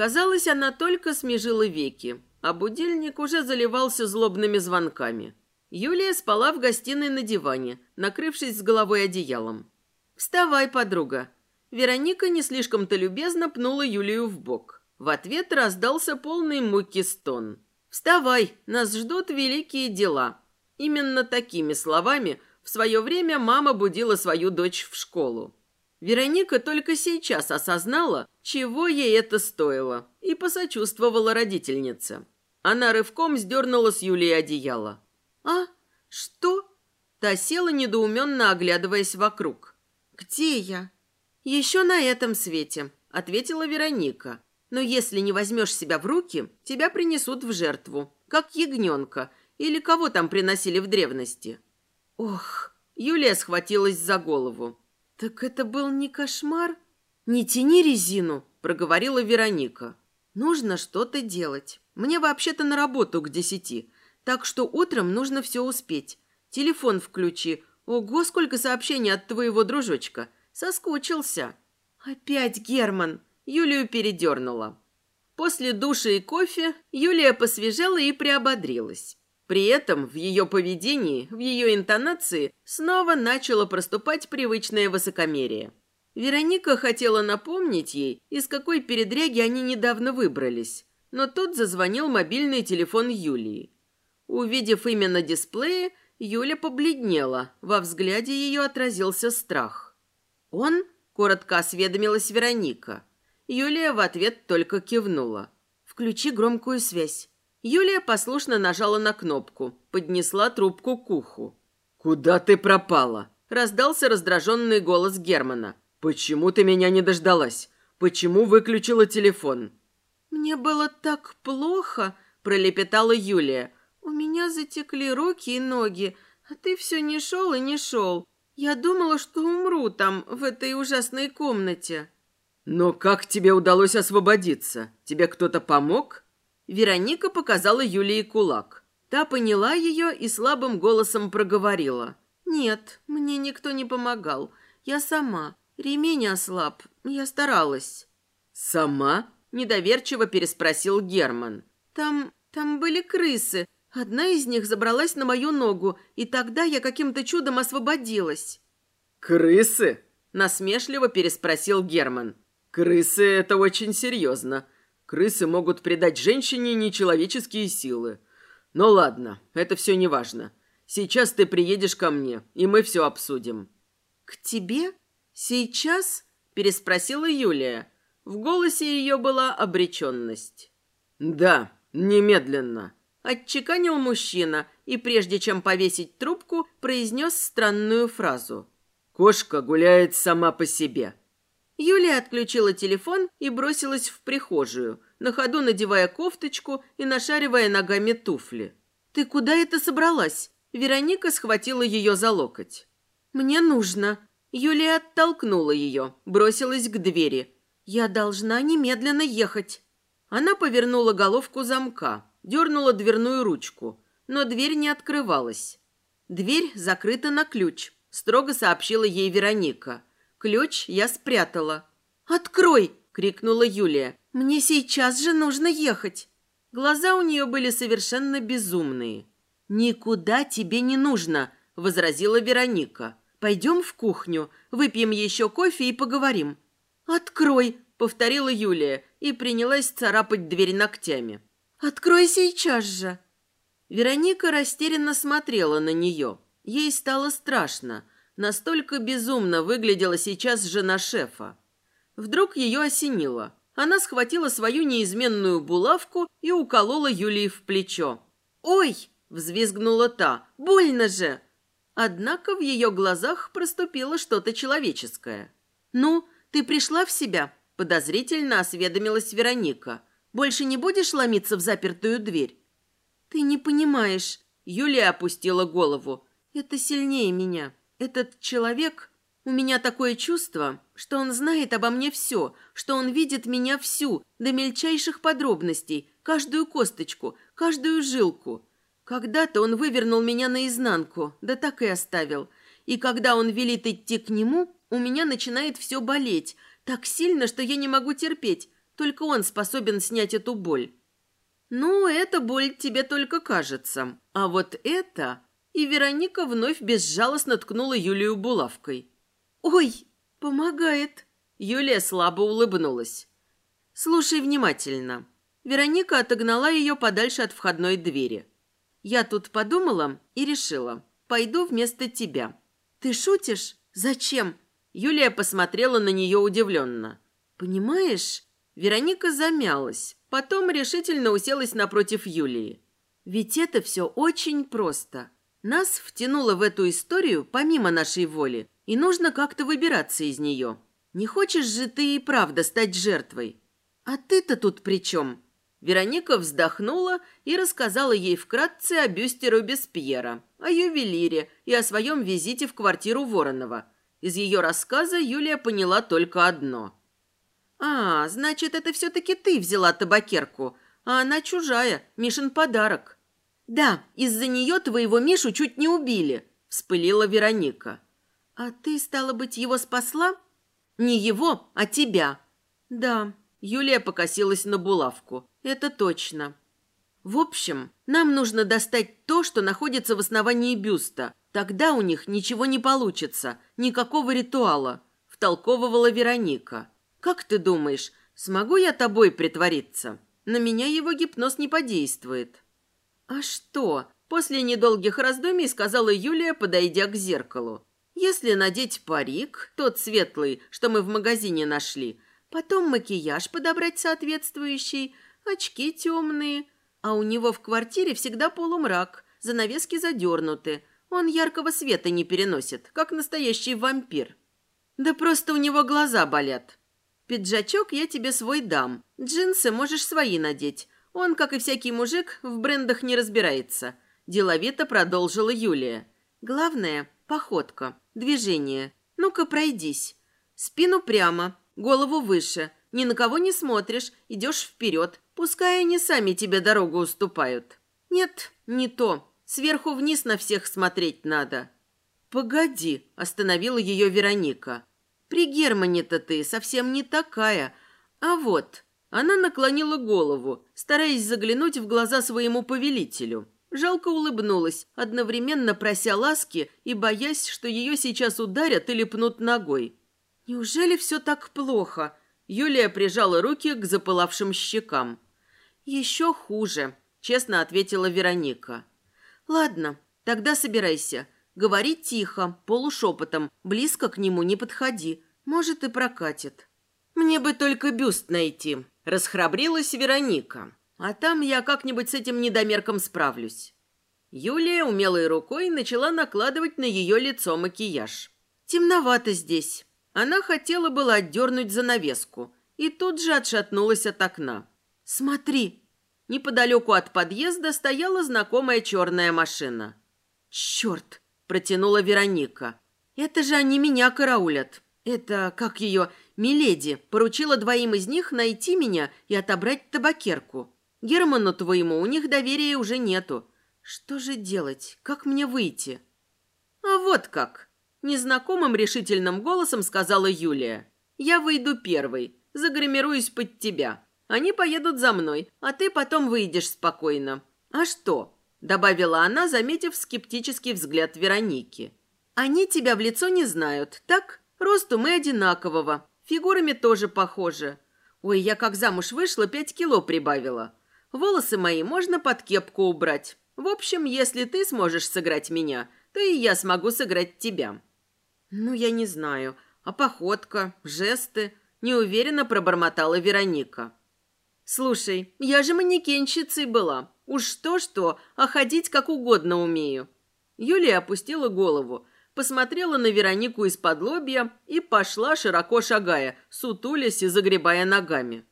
Казалось, она только смежила веки, а будильник уже заливался злобными звонками. Юлия спала в гостиной на диване, накрывшись с головой одеялом. «Вставай, подруга!» Вероника не слишком-то любезно пнула Юлию в бок. В ответ раздался полный муки стон. «Вставай, нас ждут великие дела». Именно такими словами в свое время мама будила свою дочь в школу. Вероника только сейчас осознала, чего ей это стоило, и посочувствовала родительнице. Она рывком сдернула с Юлии одеяло. «А? Что?» Та села, недоуменно оглядываясь вокруг. «Где я?» «Еще на этом свете», — ответила Вероника. «Но если не возьмешь себя в руки, тебя принесут в жертву, как ягненка, или кого там приносили в древности». «Ох!» — Юлия схватилась за голову. «Так это был не кошмар?» «Не тяни резину», — проговорила Вероника. «Нужно что-то делать. Мне вообще-то на работу к десяти, так что утром нужно все успеть. Телефон включи. Ого, сколько сообщений от твоего дружочка. Соскучился». «Опять Герман!» Юлию передернула. После душа и кофе Юлия посвежела и приободрилась. При этом в ее поведении, в ее интонации снова начало проступать привычное высокомерие. Вероника хотела напомнить ей, из какой передряги они недавно выбрались, но тут зазвонил мобильный телефон Юлии. Увидев имя на дисплее, Юля побледнела, во взгляде ее отразился страх. «Он?» – коротко осведомилась Вероника. Юлия в ответ только кивнула. «Включи громкую связь». Юлия послушно нажала на кнопку, поднесла трубку к уху. «Куда ты пропала?» – раздался раздраженный голос Германа. «Почему ты меня не дождалась? Почему выключила телефон?» «Мне было так плохо», – пролепетала Юлия. «У меня затекли руки и ноги, а ты все не шел и не шел. Я думала, что умру там, в этой ужасной комнате». «Но как тебе удалось освободиться? Тебе кто-то помог?» Вероника показала Юлии кулак. Та поняла ее и слабым голосом проговорила. «Нет, мне никто не помогал. Я сама. Ремень ослаб. Я старалась». «Сама?» – недоверчиво переспросил Герман. «Там... там были крысы. Одна из них забралась на мою ногу, и тогда я каким-то чудом освободилась». «Крысы?» – насмешливо переспросил Герман. «Крысы – это очень серьезно. Крысы могут придать женщине нечеловеческие силы. Но ладно, это все не важно. Сейчас ты приедешь ко мне, и мы все обсудим». «К тебе? Сейчас?» – переспросила Юлия. В голосе ее была обреченность. «Да, немедленно», – отчеканил мужчина и, прежде чем повесить трубку, произнес странную фразу. «Кошка гуляет сама по себе». Юлия отключила телефон и бросилась в прихожую, на ходу надевая кофточку и нашаривая ногами туфли. «Ты куда это собралась?» Вероника схватила ее за локоть. «Мне нужно». Юлия оттолкнула ее, бросилась к двери. «Я должна немедленно ехать». Она повернула головку замка, дернула дверную ручку, но дверь не открывалась. «Дверь закрыта на ключ», – строго сообщила ей Вероника. Ключ я спрятала. «Открой!» – крикнула Юлия. «Мне сейчас же нужно ехать!» Глаза у нее были совершенно безумные. «Никуда тебе не нужно!» – возразила Вероника. «Пойдем в кухню, выпьем еще кофе и поговорим». «Открой!» – повторила Юлия и принялась царапать дверь ногтями. «Открой сейчас же!» Вероника растерянно смотрела на нее. Ей стало страшно. Настолько безумно выглядела сейчас жена шефа. Вдруг ее осенило. Она схватила свою неизменную булавку и уколола Юлии в плечо. «Ой!» – взвизгнула та. «Больно же!» Однако в ее глазах проступило что-то человеческое. «Ну, ты пришла в себя?» – подозрительно осведомилась Вероника. «Больше не будешь ломиться в запертую дверь?» «Ты не понимаешь». Юлия опустила голову. «Это сильнее меня. Этот человек... У меня такое чувство, что он знает обо мне все, что он видит меня всю, до мельчайших подробностей, каждую косточку, каждую жилку. Когда-то он вывернул меня наизнанку, да так и оставил. И когда он велит идти к нему, у меня начинает все болеть, так сильно, что я не могу терпеть. Только он способен снять эту боль. Ну, эта боль тебе только кажется. А вот это... И Вероника вновь безжалостно ткнула Юлию булавкой. «Ой, помогает!» Юлия слабо улыбнулась. «Слушай внимательно». Вероника отогнала ее подальше от входной двери. «Я тут подумала и решила. Пойду вместо тебя». «Ты шутишь? Зачем?» Юлия посмотрела на нее удивленно. «Понимаешь?» Вероника замялась, потом решительно уселась напротив Юлии. «Ведь это все очень просто. Нас втянуло в эту историю помимо нашей воли, и нужно как-то выбираться из нее. Не хочешь же ты и правда стать жертвой? А ты-то тут при чем?» Вероника вздохнула и рассказала ей вкратце о бюсте Робеспьера, о ювелире и о своем визите в квартиру Воронова. Из ее рассказа Юлия поняла только одно. «А, значит, это все-таки ты взяла табакерку, а она чужая, Мишин подарок». «Да, из-за нее твоего Мишу чуть не убили», – вспылила Вероника. «А ты, стало быть, его спасла?» «Не его, а тебя». «Да», – Юлия покосилась на булавку. «Это точно». «В общем, нам нужно достать то, что находится в основании бюста. Тогда у них ничего не получится, никакого ритуала», – втолковывала Вероника. «Как ты думаешь, смогу я тобой притвориться? На меня его гипноз не подействует». «А что?» – после недолгих раздумий сказала Юлия, подойдя к зеркалу. Если надеть парик, тот светлый, что мы в магазине нашли, потом макияж подобрать соответствующий, очки темные, а у него в квартире всегда полумрак, занавески задернуты, он яркого света не переносит, как настоящий вампир. Да просто у него глаза болят. Пиджачок я тебе свой дам, джинсы можешь свои надеть. Он, как и всякий мужик, в брендах не разбирается. Деловито продолжила Юлия. Главное – походка. Движение. Ну-ка, пройдись. Спину прямо, голову выше. Ни на кого не смотришь, идешь вперед. Пускай они сами тебе дорогу уступают. Нет, не то. Сверху вниз на всех смотреть надо. Погоди, остановила ее Вероника. При Германе-то ты совсем не такая. А вот, она наклонила голову, стараясь заглянуть в глаза своему повелителю. Жалко улыбнулась, одновременно прося ласки и боясь, что ее сейчас ударят или пнут ногой. «Неужели все так плохо?» Юлия прижала руки к запылавшим щекам. «Еще хуже», — честно ответила Вероника. «Ладно, тогда собирайся. Говори тихо, полушепотом, близко к нему не подходи. Может, и прокатит». «Мне бы только бюст найти», — расхрабрилась Вероника. А там я как-нибудь с этим недомерком справлюсь. Юлия умелой рукой начала накладывать на ее лицо макияж. Темновато здесь. Она хотела было отдернуть занавеску и тут же отшатнулась от окна. «Смотри!» Неподалеку от подъезда стояла знакомая черная машина. «Черт!» – протянула Вероника. «Это же они меня караулят. Это, как ее, Миледи, поручила двоим из них найти меня и отобрать табакерку. Герману твоему у них доверия уже нету. Что же делать? Как мне выйти? А вот как. Незнакомым решительным голосом сказала Юлия. Я выйду первой, загримируюсь под тебя. Они поедут за мной, а ты потом выйдешь спокойно. А что? Добавила она, заметив скептический взгляд Вероники. Они тебя в лицо не знают, так? Росту мы одинакового, фигурами тоже похожи. Ой, я как замуж вышла, пять кило прибавила. Волосы мои можно под кепку убрать. В общем, если ты сможешь сыграть меня, то и я смогу сыграть тебя». «Ну, я не знаю. А походка, жесты?» Неуверенно пробормотала Вероника. «Слушай, я же манекенщицей была. Уж что-что, а ходить как угодно умею». Юлия опустила голову, посмотрела на Веронику из-под лобья и пошла, широко шагая, сутулясь и загребая ногами.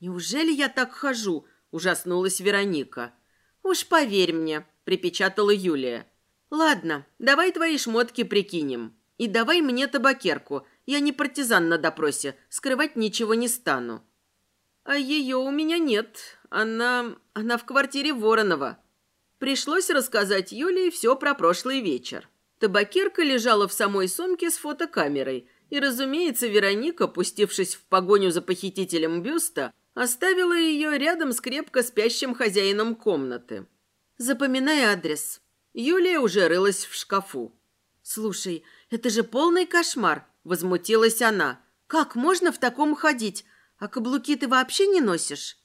«Неужели я так хожу?» Ужаснулась Вероника. «Уж поверь мне», — припечатала Юлия. «Ладно, давай твои шмотки прикинем. И давай мне табакерку. Я не партизан на допросе, скрывать ничего не стану». «А ее у меня нет. Она... она в квартире Воронова». Пришлось рассказать Юлии все про прошлый вечер. Табакерка лежала в самой сумке с фотокамерой, и, разумеется, Вероника, пустившись в погоню за похитителем бюста, Оставила ее рядом с крепко спящим хозяином комнаты. «Запоминай адрес». Юлия уже рылась в шкафу. «Слушай, это же полный кошмар», – возмутилась она. «Как можно в таком ходить? А каблуки ты вообще не носишь?»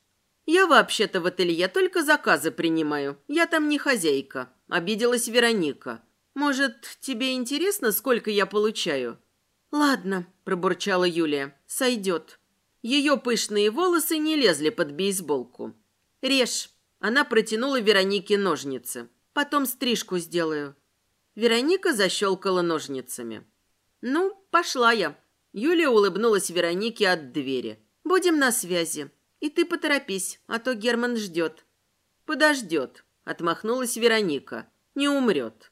«Я вообще-то в ателье только заказы принимаю. Я там не хозяйка», – обиделась Вероника. «Может, тебе интересно, сколько я получаю?» «Ладно», – пробурчала Юлия. «Сойдет». Ее пышные волосы не лезли под бейсболку. «Режь». Она протянула Веронике ножницы. «Потом стрижку сделаю». Вероника защелкала ножницами. «Ну, пошла я». Юлия улыбнулась Веронике от двери. «Будем на связи. И ты поторопись, а то Герман ждет». «Подождет», — отмахнулась Вероника. «Не умрет».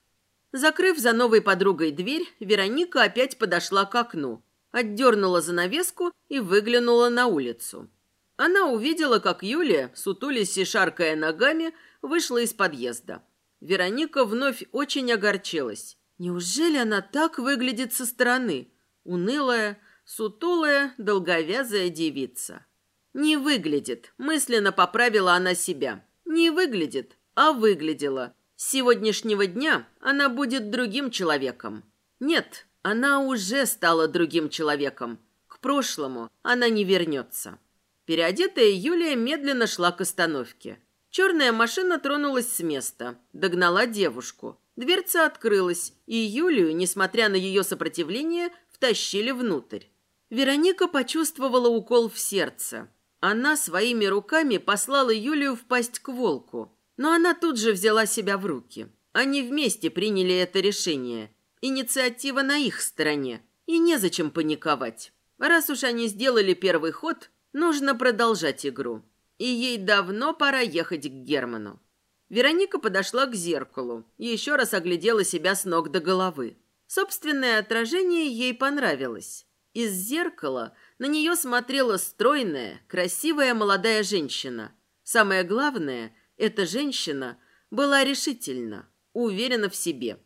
Закрыв за новой подругой дверь, Вероника опять подошла к окну, отдернула занавеску и выглянула на улицу. Она увидела, как Юлия, сутулясь и шаркая ногами, вышла из подъезда. Вероника вновь очень огорчилась. Неужели она так выглядит со стороны? Унылая, сутулая, долговязая девица. Не выглядит, мысленно поправила она себя. Не выглядит, а выглядела. С сегодняшнего дня она будет другим человеком. Нет, она уже стала другим человеком. К прошлому она не вернется. Переодетая Юлия медленно шла к остановке. Черная машина тронулась с места, догнала девушку. Дверца открылась, и Юлию, несмотря на ее сопротивление, втащили внутрь. Вероника почувствовала укол в сердце. Она своими руками послала Юлию впасть к волку. Но она тут же взяла себя в руки. Они вместе приняли это решение. Инициатива на их стороне. И незачем паниковать. Раз уж они сделали первый ход, нужно продолжать игру. И ей давно пора ехать к Герману. Вероника подошла к зеркалу и еще раз оглядела себя с ног до головы. Собственное отражение ей понравилось. Из зеркала на нее смотрела стройная, красивая молодая женщина. Самое главное, эта женщина была решительна, уверена в себе.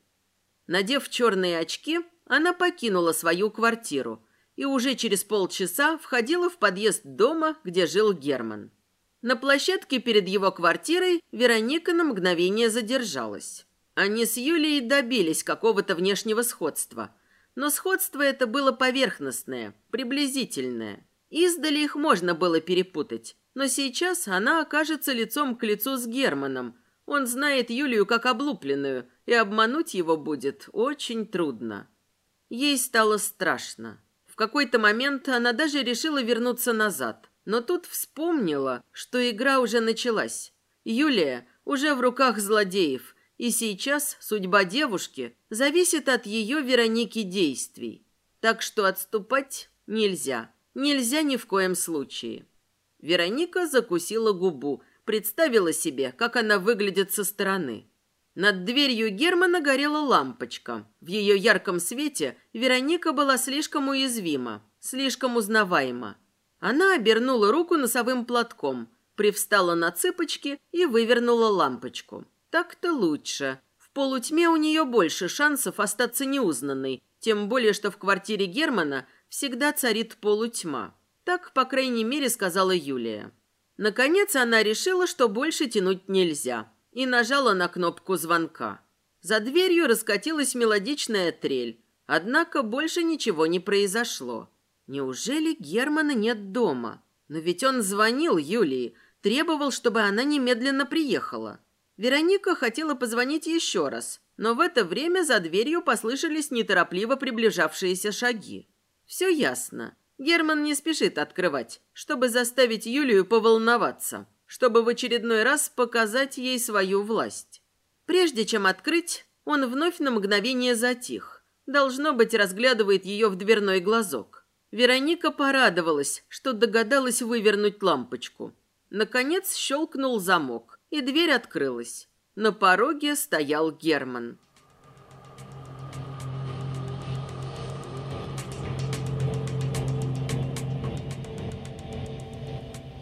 Надев черные очки, она покинула свою квартиру и уже через полчаса входила в подъезд дома, где жил Герман. На площадке перед его квартирой Вероника на мгновение задержалась. Они с Юлией добились какого-то внешнего сходства, но сходство это было поверхностное, приблизительное. Издали их можно было перепутать, но сейчас она окажется лицом к лицу с Германом. Он знает Юлию как облупленную – и обмануть его будет очень трудно. Ей стало страшно. В какой-то момент она даже решила вернуться назад, но тут вспомнила, что игра уже началась. Юлия уже в руках злодеев, и сейчас судьба девушки зависит от ее Вероники действий. Так что отступать нельзя. Нельзя ни в коем случае. Вероника закусила губу, представила себе, как она выглядит со стороны. Над дверью Германа горела лампочка. В ее ярком свете Вероника была слишком уязвима, слишком узнаваема. Она обернула руку носовым платком, привстала на цыпочки и вывернула лампочку. Так-то лучше. В полутьме у нее больше шансов остаться неузнанной, тем более, что в квартире Германа всегда царит полутьма. Так, по крайней мере, сказала Юлия. Наконец она решила, что больше тянуть нельзя и нажала на кнопку звонка. За дверью раскатилась мелодичная трель, однако больше ничего не произошло. Неужели Германа нет дома? Но ведь он звонил Юлии, требовал, чтобы она немедленно приехала. Вероника хотела позвонить еще раз, но в это время за дверью послышались неторопливо приближавшиеся шаги. Все ясно. Герман не спешит открывать, чтобы заставить Юлию поволноваться чтобы в очередной раз показать ей свою власть. Прежде чем открыть, он вновь на мгновение затих. Должно быть, разглядывает ее в дверной глазок. Вероника порадовалась, что догадалась вывернуть лампочку. Наконец щелкнул замок, и дверь открылась. На пороге стоял Герман.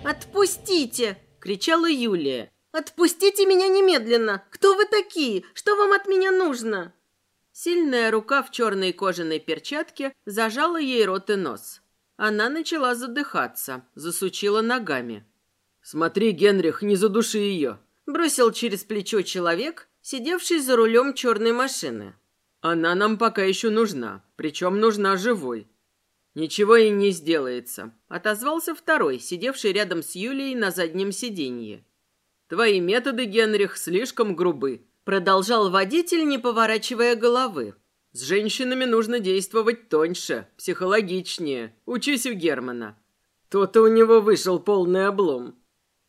«Отпустите!» кричала Юлия. «Отпустите меня немедленно! Кто вы такие? Что вам от меня нужно?» Сильная рука в черной кожаной перчатке зажала ей рот и нос. Она начала задыхаться, засучила ногами. «Смотри, Генрих, не задуши ее!» Бросил через плечо человек, сидевший за рулем черной машины. «Она нам пока еще нужна, причем нужна живой». «Ничего и не сделается», — отозвался второй, сидевший рядом с Юлией на заднем сиденье. «Твои методы, Генрих, слишком грубы», — продолжал водитель, не поворачивая головы. «С женщинами нужно действовать тоньше, психологичнее. Учись у Германа». То-то у него вышел полный облом.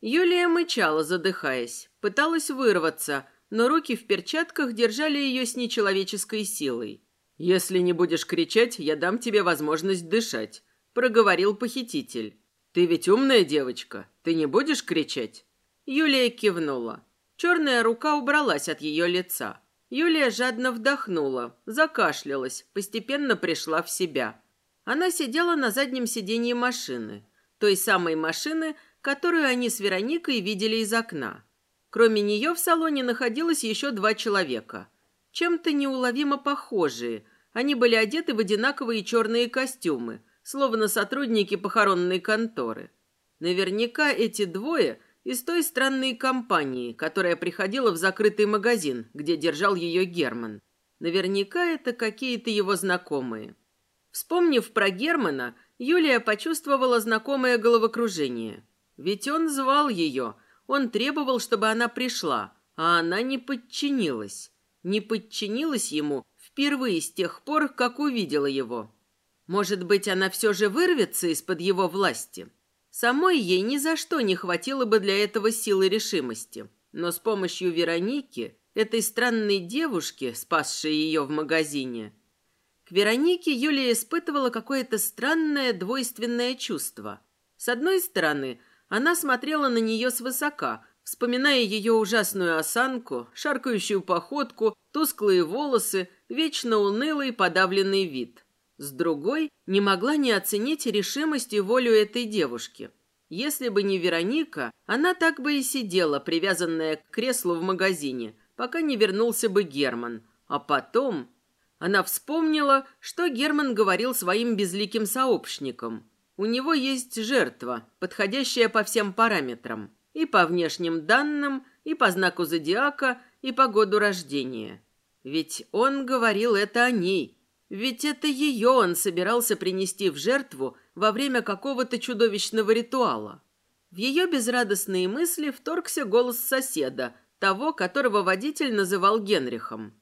Юлия мычала, задыхаясь, пыталась вырваться, но руки в перчатках держали ее с нечеловеческой силой. «Если не будешь кричать, я дам тебе возможность дышать», — проговорил похититель. «Ты ведь умная девочка, ты не будешь кричать?» Юлия кивнула. Черная рука убралась от ее лица. Юлия жадно вдохнула, закашлялась, постепенно пришла в себя. Она сидела на заднем сиденье машины, той самой машины, которую они с Вероникой видели из окна. Кроме нее в салоне находилось еще два человека. Чем-то неуловимо похожие. Они были одеты в одинаковые черные костюмы, словно сотрудники похоронной конторы. Наверняка эти двое из той странной компании, которая приходила в закрытый магазин, где держал ее Герман. Наверняка это какие-то его знакомые. Вспомнив про Германа, Юлия почувствовала знакомое головокружение. Ведь он звал ее, он требовал, чтобы она пришла, а она не подчинилась. Не подчинилась ему впервые с тех пор, как увидела его. Может быть, она все же вырвется из-под его власти? Самой ей ни за что не хватило бы для этого силы решимости. Но с помощью Вероники, этой странной девушки, спасшей ее в магазине, к Веронике Юлия испытывала какое-то странное двойственное чувство. С одной стороны, она смотрела на нее свысока, вспоминая ее ужасную осанку, шаркающую походку, тусклые волосы, вечно унылый подавленный вид. С другой, не могла не оценить решимость и волю этой девушки. Если бы не Вероника, она так бы и сидела, привязанная к креслу в магазине, пока не вернулся бы Герман. А потом... Она вспомнила, что Герман говорил своим безликим сообщникам. У него есть жертва, подходящая по всем параметрам. И по внешним данным, и по знаку зодиака, и по году рождения. Ведь он говорил это о ней. Ведь это ее он собирался принести в жертву во время какого-то чудовищного ритуала. В ее безрадостные мысли вторгся голос соседа, того, которого водитель называл Генрихом.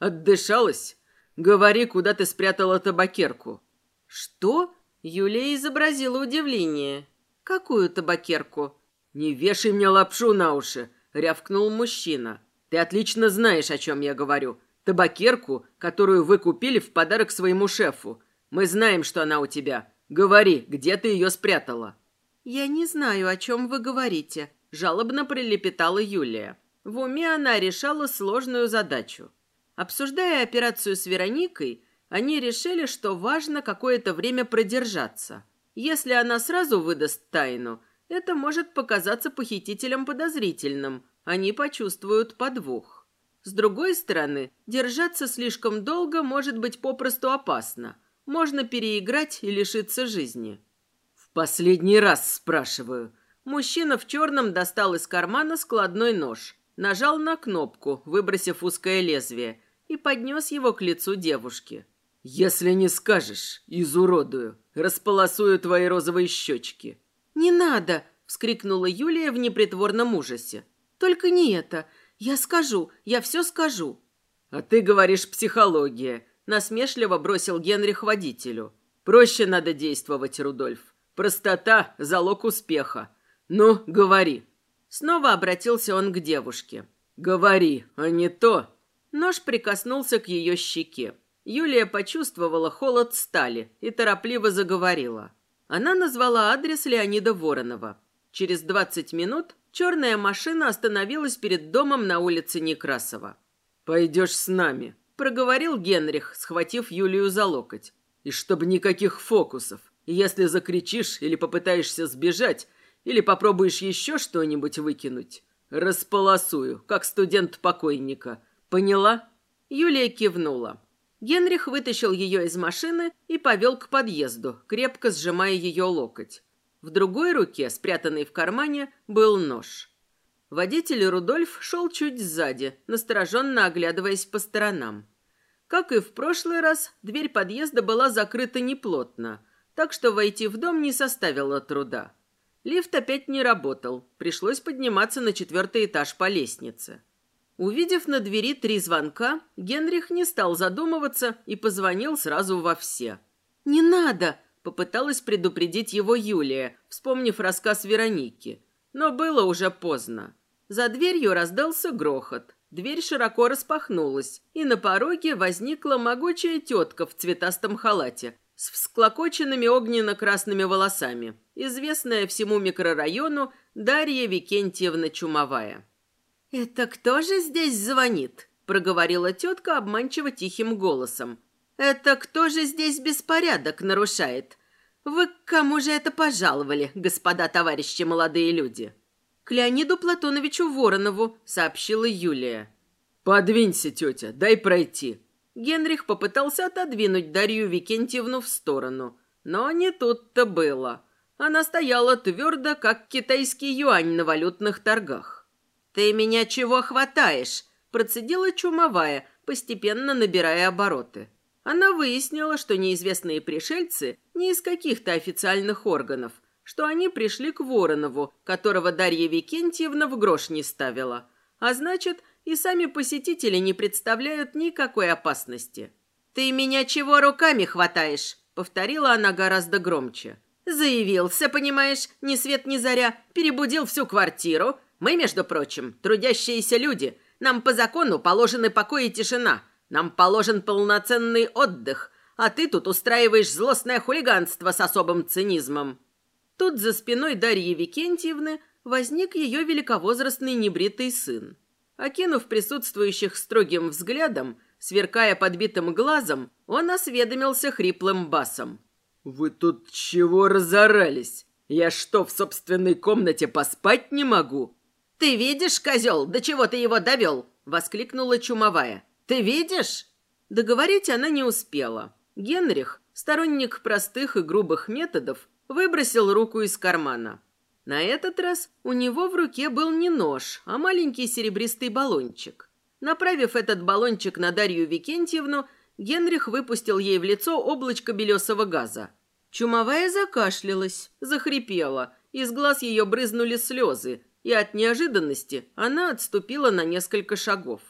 «Отдышалась? Говори, куда ты спрятала табакерку». «Что?» Юлия изобразила удивление. «Какую табакерку?» «Не вешай мне лапшу на уши!» — рявкнул мужчина. «Ты отлично знаешь, о чем я говорю. Табакерку, которую вы купили в подарок своему шефу. Мы знаем, что она у тебя. Говори, где ты ее спрятала?» «Я не знаю, о чем вы говорите», — жалобно прилепетала Юлия. В уме она решала сложную задачу. Обсуждая операцию с Вероникой, они решили, что важно какое-то время продержаться. Если она сразу выдаст тайну, это может показаться похитителям подозрительным. Они почувствуют подвох. С другой стороны, держаться слишком долго может быть попросту опасно. Можно переиграть и лишиться жизни. «В последний раз спрашиваю». Мужчина в черном достал из кармана складной нож, нажал на кнопку, выбросив узкое лезвие, и поднес его к лицу девушки. «Если не скажешь, изуродую, располосую твои розовые щечки». «Не надо!» — вскрикнула Юлия в непритворном ужасе. «Только не это. Я скажу, я все скажу». «А ты говоришь психология», — насмешливо бросил Генрих водителю. «Проще надо действовать, Рудольф. Простота — залог успеха. Ну, говори». Снова обратился он к девушке. «Говори, а не то». Нож прикоснулся к ее щеке. Юлия почувствовала холод стали и торопливо заговорила. Она назвала адрес Леонида Воронова. Через 20 минут черная машина остановилась перед домом на улице Некрасова. «Пойдешь с нами», — проговорил Генрих, схватив Юлию за локоть. «И чтобы никаких фокусов. Если закричишь или попытаешься сбежать, или попробуешь еще что-нибудь выкинуть, располосую, как студент покойника. Поняла?» Юлия кивнула. Генрих вытащил ее из машины и повел к подъезду, крепко сжимая ее локоть. В другой руке, спрятанной в кармане, был нож. Водитель Рудольф шел чуть сзади, настороженно оглядываясь по сторонам. Как и в прошлый раз, дверь подъезда была закрыта неплотно, так что войти в дом не составило труда. Лифт опять не работал, пришлось подниматься на четвертый этаж по лестнице. Увидев на двери три звонка, Генрих не стал задумываться и позвонил сразу во все. «Не надо!» – попыталась предупредить его Юлия, вспомнив рассказ Вероники. Но было уже поздно. За дверью раздался грохот. Дверь широко распахнулась, и на пороге возникла могучая тетка в цветастом халате с всклокоченными огненно-красными волосами, известная всему микрорайону Дарья Викентьевна Чумовая. «Это кто же здесь звонит?» – проговорила тетка обманчиво тихим голосом. «Это кто же здесь беспорядок нарушает? Вы к кому же это пожаловали, господа товарищи молодые люди?» «К Леониду Платоновичу Воронову», — сообщила Юлия. «Подвинься, тетя, дай пройти». Генрих попытался отодвинуть Дарью Викентьевну в сторону, но не тут-то было. Она стояла твердо, как китайский юань на валютных торгах. «Ты меня чего хватаешь?» – процедила чумовая, постепенно набирая обороты. Она выяснила, что неизвестные пришельцы не из каких-то официальных органов, что они пришли к Воронову, которого Дарья Викентьевна в грош не ставила. А значит, и сами посетители не представляют никакой опасности. «Ты меня чего руками хватаешь?» — повторила она гораздо громче. «Заявился, понимаешь, ни свет ни заря, перебудил всю квартиру. Мы, между прочим, трудящиеся люди. Нам по закону положены покой и тишина. Нам положен полноценный отдых. А ты тут устраиваешь злостное хулиганство с особым цинизмом». Тут за спиной Дарьи Викентьевны возник ее великовозрастный небритый сын. Окинув присутствующих строгим взглядом, сверкая подбитым глазом, он осведомился хриплым басом. «Вы тут чего разорались? Я что, в собственной комнате поспать не могу?» «Ты видишь, козел, до чего ты его довел?» — воскликнула чумовая. «Ты видишь?» Договорить она не успела. Генрих, сторонник простых и грубых методов, выбросил руку из кармана. На этот раз у него в руке был не нож, а маленький серебристый баллончик. Направив этот баллончик на Дарью Викентьевну, Генрих выпустил ей в лицо облачко белесого газа. Чумовая закашлялась, захрипела, из глаз ее брызнули слезы, и от неожиданности она отступила на несколько шагов.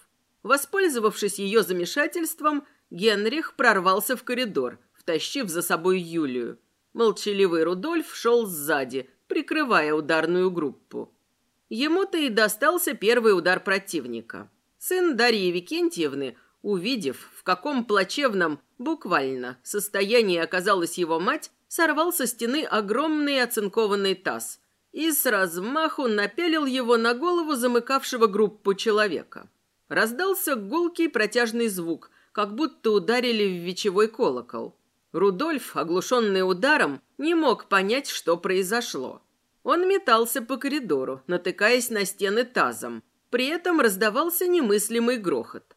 Воспользовавшись ее замешательством, Генрих прорвался в коридор, втащив за собой Юлию. Молчаливый Рудольф шел сзади, прикрывая ударную группу. Ему-то и достался первый удар противника. Сын Дарьи Викентьевны, увидев, в каком плачевном, буквально, состоянии оказалась его мать, сорвал со стены огромный оцинкованный таз и с размаху напялил его на голову замыкавшего группу человека. Раздался гулкий протяжный звук, как будто ударили в вечевой колокол. Рудольф, оглушенный ударом, не мог понять, что произошло. Он метался по коридору, натыкаясь на стены тазом. При этом раздавался немыслимый грохот.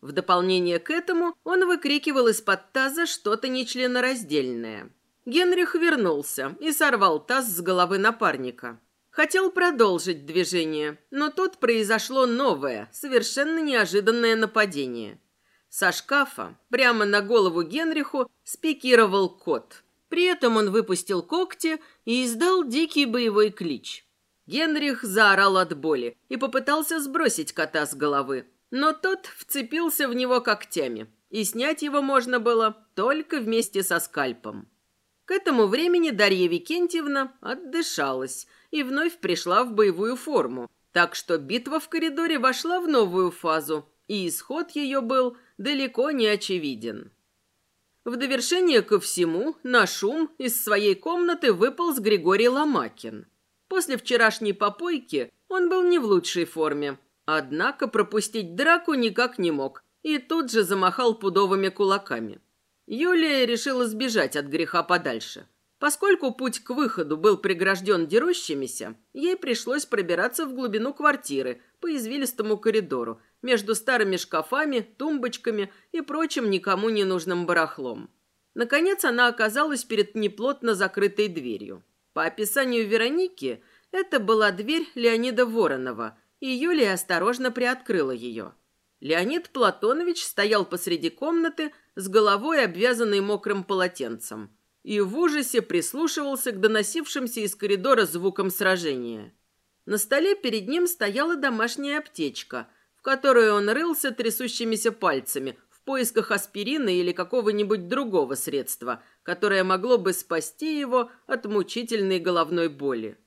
В дополнение к этому он выкрикивал из-под таза что-то нечленораздельное. Генрих вернулся и сорвал таз с головы напарника. Хотел продолжить движение, но тут произошло новое, совершенно неожиданное нападение – со шкафа прямо на голову Генриху спикировал кот. При этом он выпустил когти и издал дикий боевой клич. Генрих заорал от боли и попытался сбросить кота с головы, но тот вцепился в него когтями, и снять его можно было только вместе со скальпом. К этому времени Дарья Викентьевна отдышалась и вновь пришла в боевую форму, так что битва в коридоре вошла в новую фазу, и исход ее был далеко не очевиден. В довершение ко всему, на шум из своей комнаты выполз Григорий Ломакин. После вчерашней попойки он был не в лучшей форме, однако пропустить драку никак не мог и тут же замахал пудовыми кулаками. Юлия решила сбежать от греха подальше. Поскольку путь к выходу был прегражден дерущимися, ей пришлось пробираться в глубину квартиры по извилистому коридору, между старыми шкафами, тумбочками и прочим никому не нужным барахлом. Наконец она оказалась перед неплотно закрытой дверью. По описанию Вероники, это была дверь Леонида Воронова, и Юлия осторожно приоткрыла ее. Леонид Платонович стоял посреди комнаты с головой, обвязанной мокрым полотенцем, и в ужасе прислушивался к доносившимся из коридора звукам сражения. На столе перед ним стояла домашняя аптечка, в которую он рылся трясущимися пальцами в поисках аспирина или какого-нибудь другого средства, которое могло бы спасти его от мучительной головной боли.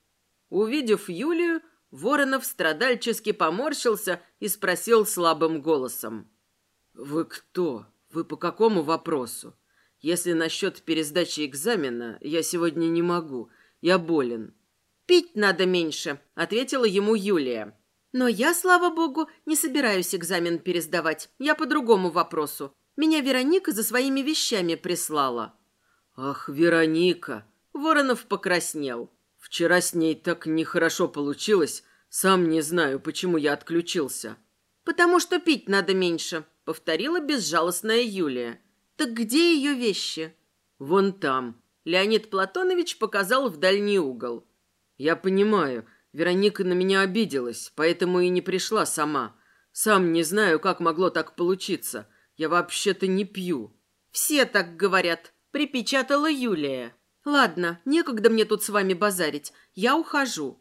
Увидев Юлию, Воронов страдальчески поморщился и спросил слабым голосом. «Вы кто? Вы по какому вопросу? Если насчет пересдачи экзамена, я сегодня не могу. Я болен». «Пить надо меньше», — ответила ему Юлия. «Но я, слава богу, не собираюсь экзамен пересдавать. Я по другому вопросу. Меня Вероника за своими вещами прислала». «Ах, Вероника!» Воронов покраснел. Вчера с ней так нехорошо получилось. Сам не знаю, почему я отключился. Потому что пить надо меньше, повторила безжалостная Юлия. Так где ее вещи? Вон там. Леонид Платонович показал в дальний угол. Я понимаю, Вероника на меня обиделась, поэтому и не пришла сама. Сам не знаю, как могло так получиться. Я вообще-то не пью. Все так говорят, припечатала Юлия. «Ладно, некогда мне тут с вами базарить. Я ухожу».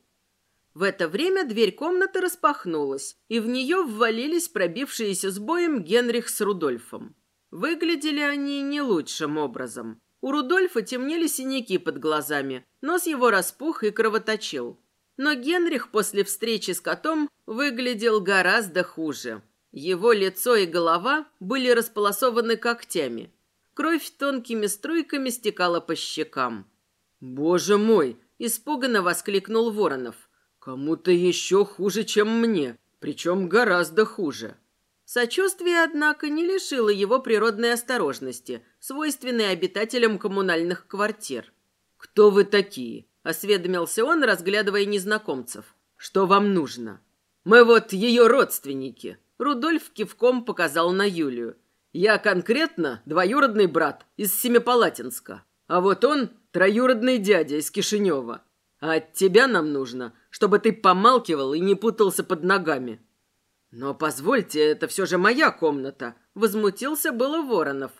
В это время дверь комнаты распахнулась, и в нее ввалились пробившиеся с боем Генрих с Рудольфом. Выглядели они не лучшим образом. У Рудольфа темнели синяки под глазами, нос его распух и кровоточил. Но Генрих после встречи с котом выглядел гораздо хуже. Его лицо и голова были располосованы когтями – Кровь тонкими струйками стекала по щекам. «Боже мой!» – испуганно воскликнул Воронов. «Кому-то еще хуже, чем мне, причем гораздо хуже». Сочувствие, однако, не лишило его природной осторожности, свойственной обитателям коммунальных квартир. «Кто вы такие?» – осведомился он, разглядывая незнакомцев. «Что вам нужно?» «Мы вот ее родственники», – Рудольф кивком показал на Юлию. Я конкретно двоюродный брат из Семипалатинска, а вот он троюродный дядя из Кишинева. А от тебя нам нужно, чтобы ты помалкивал и не путался под ногами. Но позвольте, это все же моя комната, возмутился было Воронов.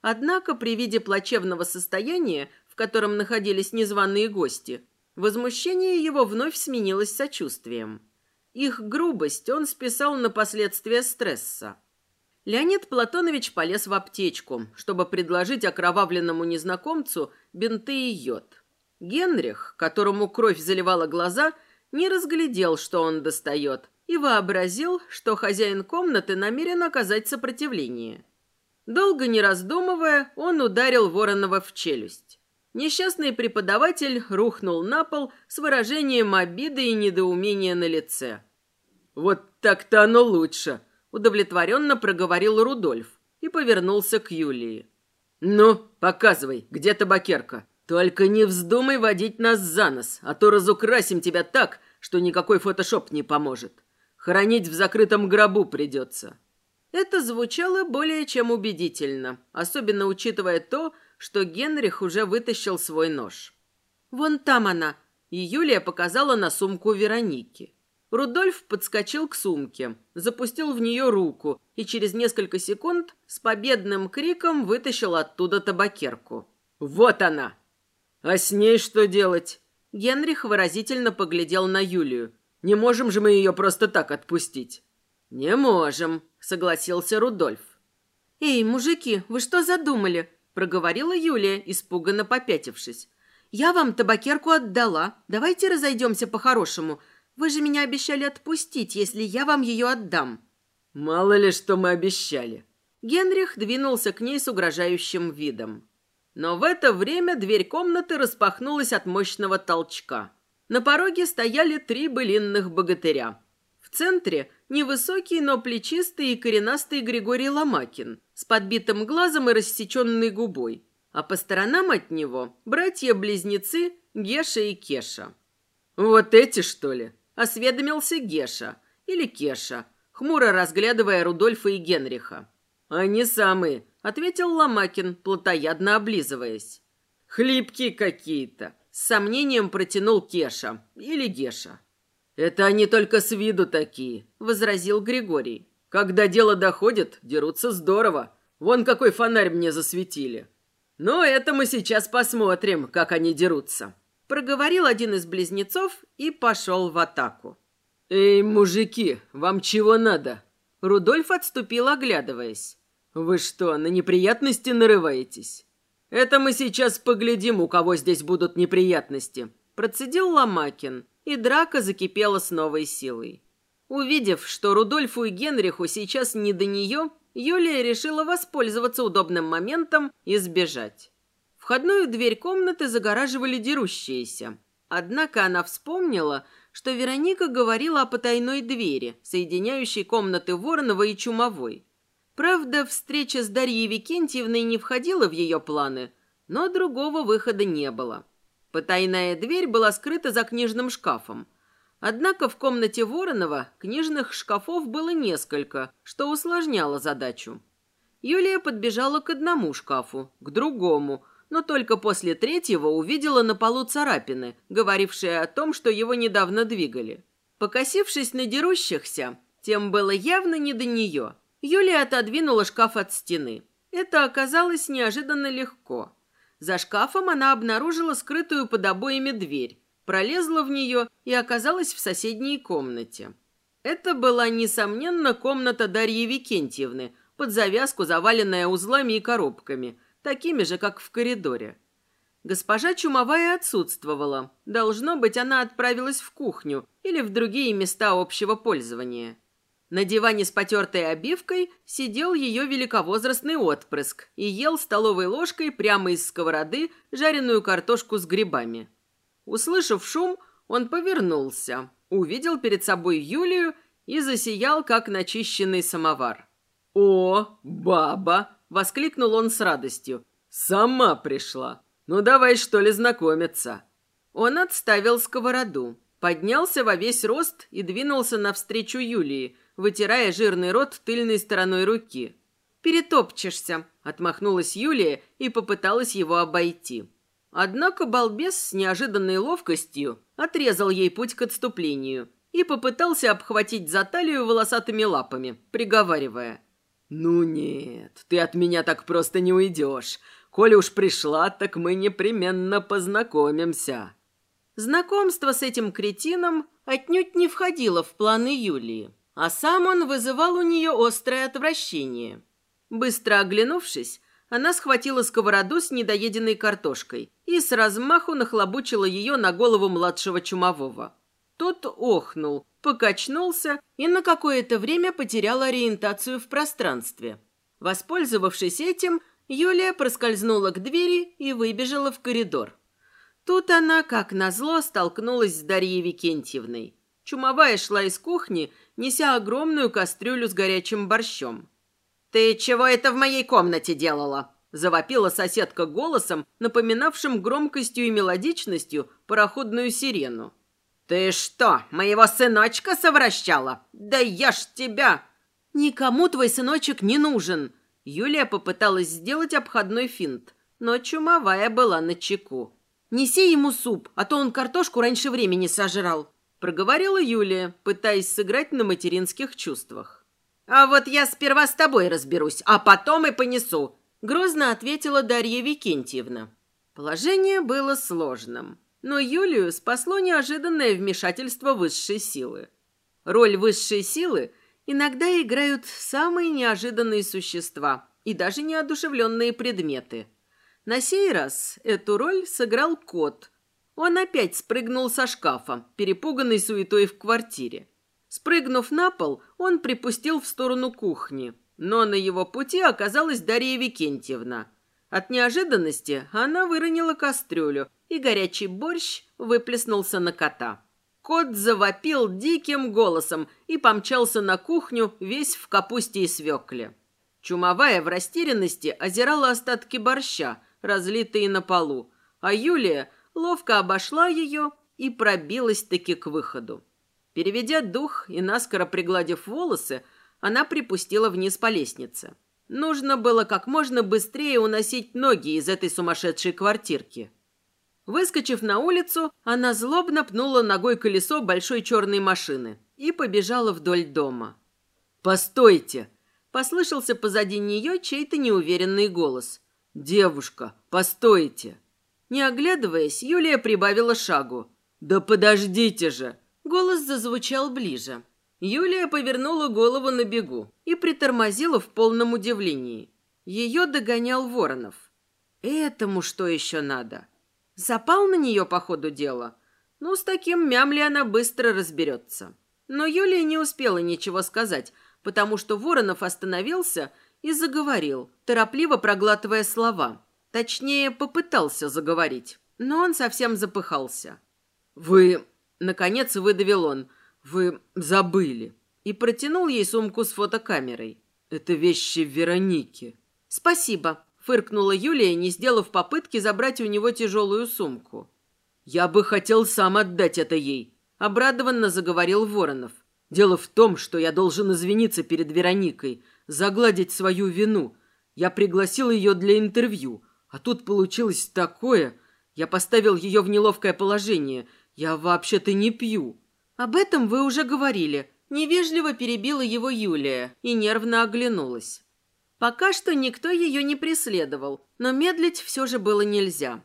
Однако при виде плачевного состояния, в котором находились незваные гости, возмущение его вновь сменилось сочувствием. Их грубость он списал на последствия стресса. Леонид Платонович полез в аптечку, чтобы предложить окровавленному незнакомцу бинты и йод. Генрих, которому кровь заливала глаза, не разглядел, что он достает, и вообразил, что хозяин комнаты намерен оказать сопротивление. Долго не раздумывая, он ударил Воронова в челюсть. Несчастный преподаватель рухнул на пол с выражением обиды и недоумения на лице. «Вот так-то оно лучше!» Удовлетворенно проговорил Рудольф и повернулся к Юлии. «Ну, показывай, где табакерка. Только не вздумай водить нас за нос, а то разукрасим тебя так, что никакой фотошоп не поможет. Хоронить в закрытом гробу придется». Это звучало более чем убедительно, особенно учитывая то, что Генрих уже вытащил свой нож. «Вон там она!» И Юлия показала на сумку Вероники. Рудольф подскочил к сумке, запустил в нее руку и через несколько секунд с победным криком вытащил оттуда табакерку. «Вот она!» «А с ней что делать?» Генрих выразительно поглядел на Юлию. «Не можем же мы ее просто так отпустить?» «Не можем», — согласился Рудольф. «Эй, мужики, вы что задумали?» — проговорила Юлия, испуганно попятившись. «Я вам табакерку отдала. Давайте разойдемся по-хорошему. Вы же меня обещали отпустить, если я вам ее отдам». «Мало ли, что мы обещали». Генрих двинулся к ней с угрожающим видом. Но в это время дверь комнаты распахнулась от мощного толчка. На пороге стояли три былинных богатыря. В центре невысокий, но плечистый и коренастый Григорий Ломакин с подбитым глазом и рассеченной губой, а по сторонам от него братья-близнецы Геша и Кеша. «Вот эти, что ли?» Осведомился Геша. Или Кеша. хмуро разглядывая Рудольфа и Генриха. «Они самые», — ответил Ломакин, плотоядно облизываясь. «Хлипкие какие-то», — с сомнением протянул Кеша или Геша. «Это они только с виду такие», — возразил Григорий. «Когда дело доходит, дерутся здорово. Вон какой фонарь мне засветили». «Но это мы сейчас посмотрим, как они дерутся», — проговорил один из близнецов и пошел в атаку. «Эй, мужики, вам чего надо?» Рудольф отступил, оглядываясь. «Вы что, на неприятности нарываетесь?» «Это мы сейчас поглядим, у кого здесь будут неприятности», — процедил Ломакин, и драка закипела с новой силой. Увидев, что Рудольфу и Генриху сейчас не до нее, Юлия решила воспользоваться удобным моментом и сбежать. Входную дверь комнаты загораживали дерущиеся. Однако она вспомнила, что Вероника говорила о потайной двери, соединяющей комнаты Воронова и Чумовой. Правда, встреча с Дарьей Викентьевной не входила в ее планы, но другого выхода не было. Потайная дверь была скрыта за книжным шкафом. Однако в комнате Воронова книжных шкафов было несколько, что усложняло задачу. Юлия подбежала к одному шкафу, к другому, но только после третьего увидела на полу царапины, говорившие о том, что его недавно двигали. Покосившись на дерущихся, тем было явно не до нее. Юлия отодвинула шкаф от стены. Это оказалось неожиданно легко. За шкафом она обнаружила скрытую под обоями дверь, пролезла в нее и оказалась в соседней комнате. Это была, несомненно, комната Дарьи Викентьевны, под завязку заваленная узлами и коробками, такими же, как в коридоре. Госпожа Чумовая отсутствовала. Должно быть, она отправилась в кухню или в другие места общего пользования. На диване с потертой обивкой сидел ее великовозрастный отпрыск и ел столовой ложкой прямо из сковороды жареную картошку с грибами. Услышав шум, он повернулся, увидел перед собой Юлию и засиял, как начищенный самовар. «О, баба!» — воскликнул он с радостью. «Сама пришла. Ну давай, что ли, знакомиться». Он отставил сковороду, поднялся во весь рост и двинулся навстречу Юлии, вытирая жирный рот тыльной стороной руки. «Перетопчешься», — отмахнулась Юлия и попыталась его обойти. Однако балбес с неожиданной ловкостью отрезал ей путь к отступлению и попытался обхватить за талию волосатыми лапами, приговаривая. «Ну нет, ты от меня так просто не уйдешь. Коли уж пришла, так мы непременно познакомимся». Знакомство с этим кретином отнюдь не входило в планы Юлии, а сам он вызывал у нее острое отвращение. Быстро оглянувшись, она схватила сковороду с недоеденной картошкой и с размаху нахлобучила ее на голову младшего чумового. Тот охнул, покачнулся и на какое-то время потерял ориентацию в пространстве. Воспользовавшись этим, Юлия проскользнула к двери и выбежала в коридор. Тут она, как назло, столкнулась с Дарьей Викентьевной. Чумовая шла из кухни, неся огромную кастрюлю с горячим борщом. «Ты чего это в моей комнате делала?» Завопила соседка голосом, напоминавшим громкостью и мелодичностью пароходную сирену. «Ты что, моего сыночка совращала? Да я ж тебя!» «Никому твой сыночек не нужен!» Юлия попыталась сделать обходной финт, но чумовая была на чеку. «Неси ему суп, а то он картошку раньше времени сожрал», проговорила Юлия, пытаясь сыграть на материнских чувствах. «А вот я сперва с тобой разберусь, а потом и понесу», — грозно ответила Дарья Викентьевна. Положение было сложным, но Юлию спасло неожиданное вмешательство высшей силы. Роль высшей силы иногда играют самые неожиданные существа и даже неодушевленные предметы. На сей раз эту роль сыграл кот. Он опять спрыгнул со шкафа, перепуганный суетой в квартире. Спрыгнув на пол, он припустил в сторону кухни. Но на его пути оказалась Дарья Викентьевна. От неожиданности она выронила кастрюлю, и горячий борщ выплеснулся на кота. Кот завопил диким голосом и помчался на кухню, весь в капусте и свекле. Чумовая в растерянности озирала остатки борща, разлитые на полу, а Юлия ловко обошла ее и пробилась-таки к выходу. Переведя дух и наскоро пригладив волосы, она припустила вниз по лестнице. Нужно было как можно быстрее уносить ноги из этой сумасшедшей квартирки. Выскочив на улицу, она злобно пнула ногой колесо большой черной машины и побежала вдоль дома. «Постойте!» – послышался позади нее чей-то неуверенный голос. «Девушка, постойте!» Не оглядываясь, Юлия прибавила шагу. «Да подождите же!» Голос зазвучал ближе. Юлия повернула голову на бегу и притормозила в полном удивлении. Ее догонял Воронов. Этому что еще надо? Запал на нее по ходу дела? Ну, с таким мямли она быстро разберется. Но Юлия не успела ничего сказать, потому что Воронов остановился и заговорил, торопливо проглатывая слова. Точнее, попытался заговорить, но он совсем запыхался. «Вы...» — наконец выдавил он — «Вы забыли». И протянул ей сумку с фотокамерой. «Это вещи Вероники». «Спасибо», — фыркнула Юлия, не сделав попытки забрать у него тяжелую сумку. «Я бы хотел сам отдать это ей», — обрадованно заговорил Воронов. «Дело в том, что я должен извиниться перед Вероникой, загладить свою вину. Я пригласил ее для интервью, а тут получилось такое. Я поставил ее в неловкое положение. Я вообще-то не пью». «Об этом вы уже говорили», – невежливо перебила его Юлия и нервно оглянулась. Пока что никто ее не преследовал, но медлить все же было нельзя.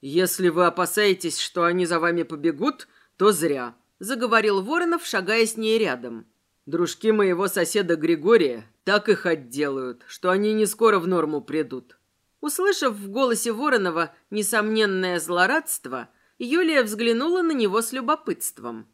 «Если вы опасаетесь, что они за вами побегут, то зря», – заговорил Воронов, шагая с ней рядом. «Дружки моего соседа Григория так их отделают, что они не скоро в норму придут». Услышав в голосе Воронова несомненное злорадство, Юлия взглянула на него с любопытством.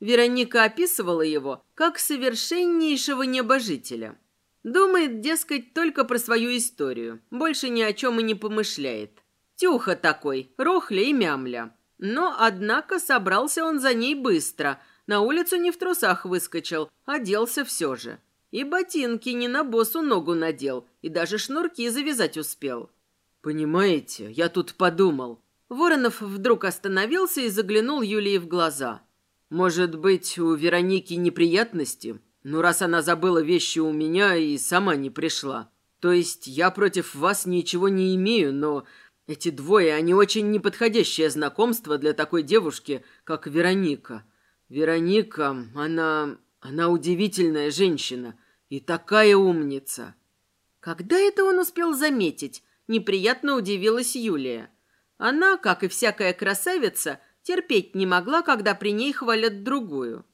Вероника описывала его как совершеннейшего небожителя. Думает, дескать, только про свою историю, больше ни о чем и не помышляет. Тюха такой, рохля и мямля. Но, однако, собрался он за ней быстро. На улицу не в трусах выскочил, оделся все же. И ботинки не на босу ногу надел, и даже шнурки завязать успел. «Понимаете, я тут подумал». Воронов вдруг остановился и заглянул Юлии в глаза – может быть, у Вероники неприятности? Ну, раз она забыла вещи у меня и сама не пришла. То есть я против вас ничего не имею, но эти двое, они очень неподходящее знакомство для такой девушки, как Вероника. Вероника, она... она удивительная женщина и такая умница. Когда это он успел заметить? Неприятно удивилась Юлия. Она, как и всякая красавица, Терпеть не могла, когда при ней хвалят другую.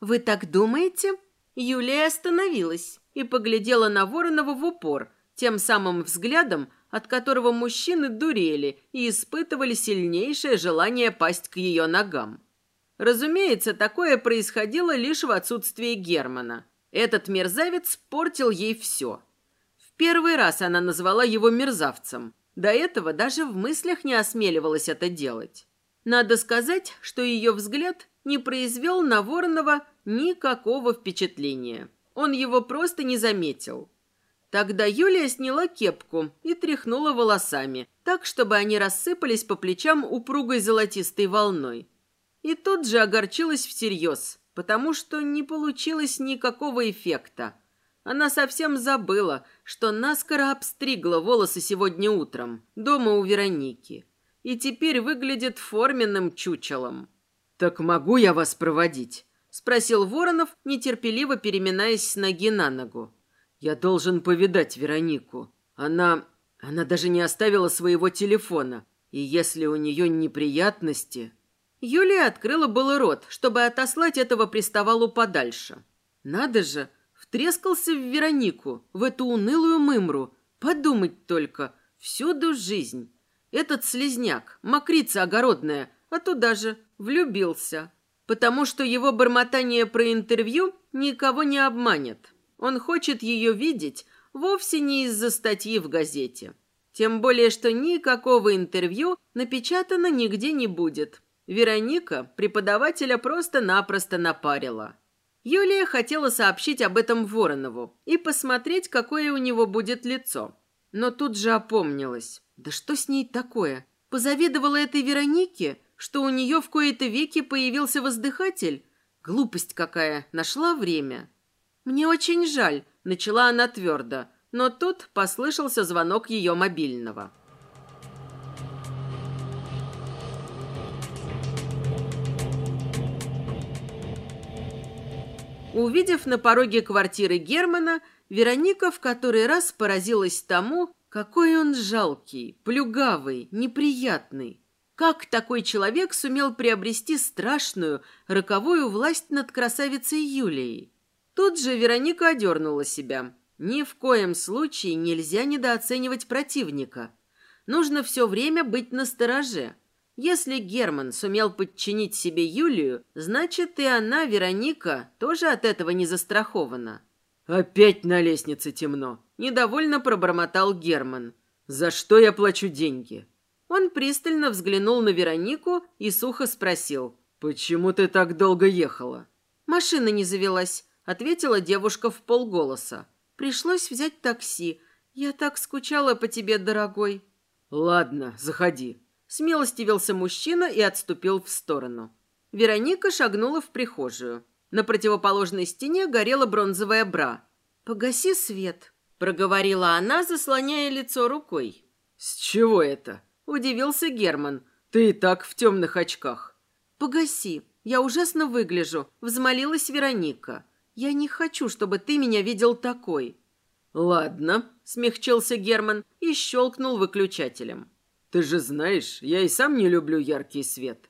«Вы так думаете?» Юлия остановилась и поглядела на Воронова в упор, тем самым взглядом, от которого мужчины дурели и испытывали сильнейшее желание пасть к ее ногам. Разумеется, такое происходило лишь в отсутствии Германа. Этот мерзавец портил ей все. В первый раз она назвала его мерзавцем. До этого даже в мыслях не осмеливалась это делать. Надо сказать, что ее взгляд не произвел на Воронова никакого впечатления. Он его просто не заметил. Тогда Юлия сняла кепку и тряхнула волосами, так, чтобы они рассыпались по плечам упругой золотистой волной. И тут же огорчилась всерьез, потому что не получилось никакого эффекта. Она совсем забыла, что наскоро обстригла волосы сегодня утром, дома у Вероники и теперь выглядит форменным чучелом. «Так могу я вас проводить?» – спросил Воронов, нетерпеливо переминаясь с ноги на ногу. «Я должен повидать Веронику. Она... она даже не оставила своего телефона. И если у нее неприятности...» Юлия открыла было рот, чтобы отослать этого приставалу подальше. Надо же, втрескался в Веронику, в эту унылую мымру. Подумать только, всюду жизнь. Этот слезняк, мокрица огородная, а туда же влюбился. Потому что его бормотание про интервью никого не обманет. Он хочет ее видеть вовсе не из-за статьи в газете. Тем более, что никакого интервью напечатано нигде не будет. Вероника преподавателя просто-напросто напарила. Юлия хотела сообщить об этом Воронову и посмотреть, какое у него будет лицо. Но тут же опомнилась. Да что с ней такое? Позавидовала этой Веронике, что у нее в кои-то веки появился воздыхатель? Глупость какая, нашла время. Мне очень жаль, начала она твердо, но тут послышался звонок ее мобильного. Увидев на пороге квартиры Германа, Вероника в который раз поразилась тому, какой он жалкий, плюгавый, неприятный. Как такой человек сумел приобрести страшную, роковую власть над красавицей Юлией? Тут же Вероника одернула себя. Ни в коем случае нельзя недооценивать противника. Нужно все время быть настороже. Если Герман сумел подчинить себе Юлию, значит и она, Вероника, тоже от этого не застрахована. «Опять на лестнице темно», — недовольно пробормотал Герман. «За что я плачу деньги?» Он пристально взглянул на Веронику и сухо спросил. «Почему ты так долго ехала?» «Машина не завелась», — ответила девушка в полголоса. «Пришлось взять такси. Я так скучала по тебе, дорогой». «Ладно, заходи», Смелостивился мужчина и отступил в сторону. Вероника шагнула в прихожую. На противоположной стене горела бронзовая бра. «Погаси свет», — проговорила она, заслоняя лицо рукой. «С чего это?» — удивился Герман. «Ты и так в темных очках». «Погаси, я ужасно выгляжу», — взмолилась Вероника. «Я не хочу, чтобы ты меня видел такой». «Ладно», — смягчился Герман и щелкнул выключателем. Ты же знаешь, я и сам не люблю яркий свет.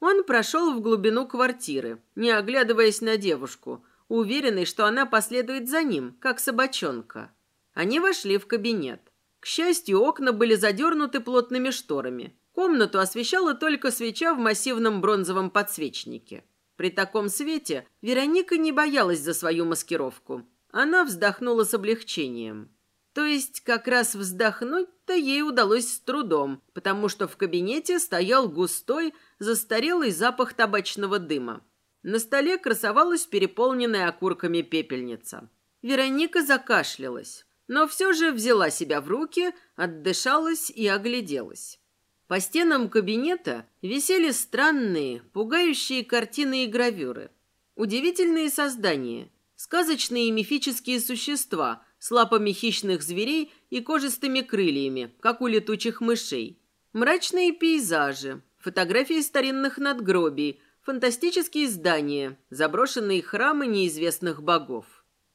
Он прошел в глубину квартиры, не оглядываясь на девушку, уверенный, что она последует за ним, как собачонка. Они вошли в кабинет. К счастью, окна были задернуты плотными шторами. Комнату освещала только свеча в массивном бронзовом подсвечнике. При таком свете Вероника не боялась за свою маскировку. Она вздохнула с облегчением. То есть как раз вздохнуть-то ей удалось с трудом, потому что в кабинете стоял густой, застарелый запах табачного дыма. На столе красовалась переполненная окурками пепельница. Вероника закашлялась, но все же взяла себя в руки, отдышалась и огляделась. По стенам кабинета висели странные, пугающие картины и гравюры. Удивительные создания, сказочные мифические существа – с лапами хищных зверей и кожистыми крыльями, как у летучих мышей. Мрачные пейзажи, фотографии старинных надгробий, фантастические здания, заброшенные храмы неизвестных богов.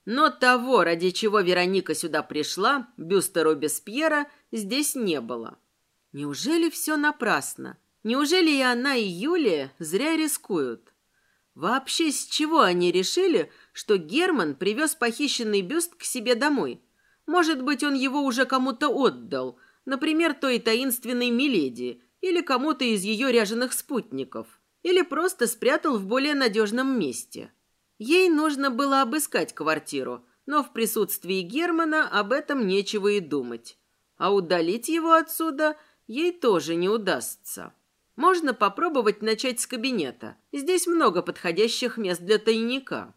Но того, ради чего Вероника сюда пришла, бюста Робеспьера, здесь не было. Неужели все напрасно? Неужели и она, и Юлия зря рискуют? Вообще, с чего они решили, что Герман привез похищенный бюст к себе домой. Может быть, он его уже кому-то отдал, например, той таинственной Миледи или кому-то из ее ряженых спутников, или просто спрятал в более надежном месте. Ей нужно было обыскать квартиру, но в присутствии Германа об этом нечего и думать. А удалить его отсюда ей тоже не удастся. Можно попробовать начать с кабинета. Здесь много подходящих мест для тайника.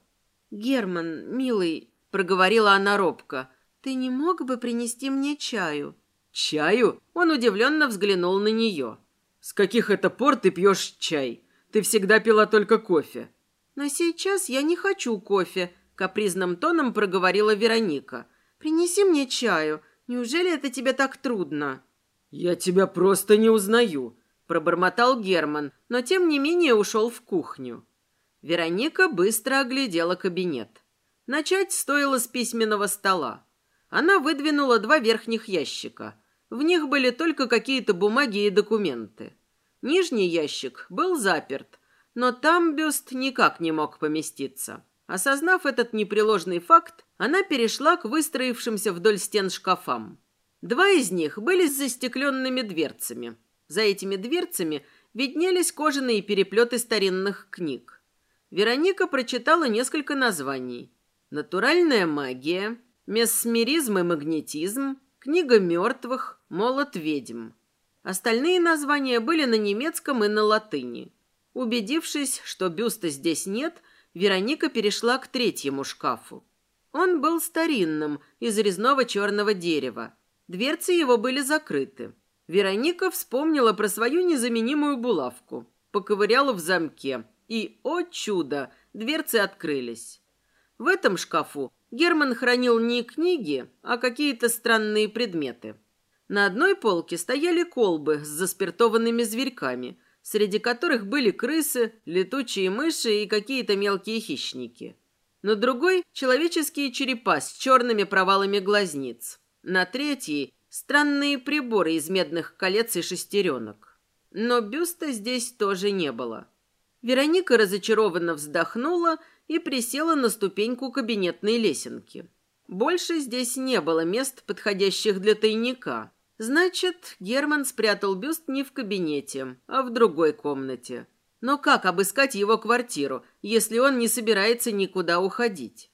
«Герман, милый», — проговорила она робко, — «ты не мог бы принести мне чаю?» «Чаю?» Он удивленно взглянул на нее. «С каких это пор ты пьешь чай? Ты всегда пила только кофе». «Но сейчас я не хочу кофе», — капризным тоном проговорила Вероника. «Принеси мне чаю. Неужели это тебе так трудно?» «Я тебя просто не узнаю», — пробормотал Герман, но тем не менее ушел в кухню. Вероника быстро оглядела кабинет. Начать стоило с письменного стола. Она выдвинула два верхних ящика. В них были только какие-то бумаги и документы. Нижний ящик был заперт, но там бюст никак не мог поместиться. Осознав этот непреложный факт, она перешла к выстроившимся вдоль стен шкафам. Два из них были с застекленными дверцами. За этими дверцами виднелись кожаные переплеты старинных книг. Вероника прочитала несколько названий. «Натуральная магия», «Месмеризм и магнетизм», «Книга мертвых», «Молот ведьм». Остальные названия были на немецком и на латыни. Убедившись, что бюста здесь нет, Вероника перешла к третьему шкафу. Он был старинным, из резного черного дерева. Дверцы его были закрыты. Вероника вспомнила про свою незаменимую булавку. Поковыряла в замке – и, о чудо, дверцы открылись. В этом шкафу Герман хранил не книги, а какие-то странные предметы. На одной полке стояли колбы с заспиртованными зверьками, среди которых были крысы, летучие мыши и какие-то мелкие хищники. На другой – человеческие черепа с черными провалами глазниц. На третьей – странные приборы из медных колец и шестеренок. Но бюста здесь тоже не было. Вероника разочарованно вздохнула и присела на ступеньку кабинетной лесенки. Больше здесь не было мест, подходящих для тайника. Значит, Герман спрятал бюст не в кабинете, а в другой комнате. Но как обыскать его квартиру, если он не собирается никуда уходить?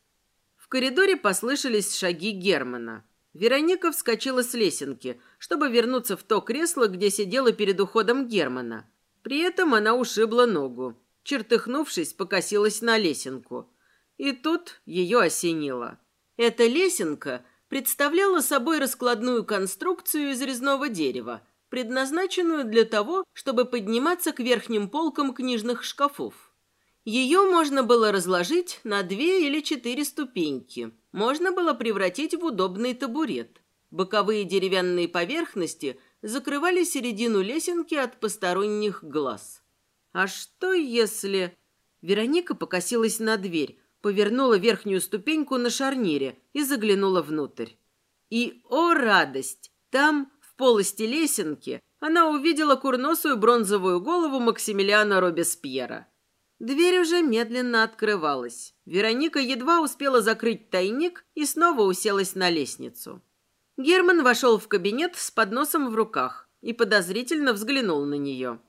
В коридоре послышались шаги Германа. Вероника вскочила с лесенки, чтобы вернуться в то кресло, где сидела перед уходом Германа. При этом она ушибла ногу. Чертыхнувшись, покосилась на лесенку. И тут ее осенило. Эта лесенка представляла собой раскладную конструкцию из резного дерева, предназначенную для того, чтобы подниматься к верхним полкам книжных шкафов. Ее можно было разложить на две или четыре ступеньки. Можно было превратить в удобный табурет. Боковые деревянные поверхности закрывали середину лесенки от посторонних глаз. А что если... Вероника покосилась на дверь, повернула верхнюю ступеньку на шарнире и заглянула внутрь. И, о радость! Там, в полости лесенки, она увидела курносую бронзовую голову Максимилиана Робеспьера. Дверь уже медленно открывалась. Вероника едва успела закрыть тайник и снова уселась на лестницу. Герман вошел в кабинет с подносом в руках и подозрительно взглянул на нее.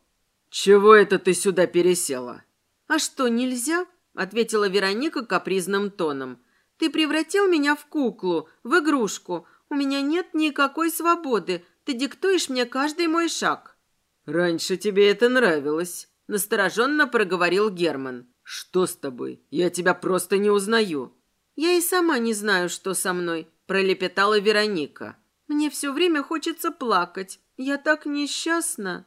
«Чего это ты сюда пересела?» «А что, нельзя?» — ответила Вероника капризным тоном. «Ты превратил меня в куклу, в игрушку. У меня нет никакой свободы. Ты диктуешь мне каждый мой шаг». «Раньше тебе это нравилось», — настороженно проговорил Герман. «Что с тобой? Я тебя просто не узнаю». «Я и сама не знаю, что со мной», — пролепетала Вероника. «Мне все время хочется плакать. Я так несчастна».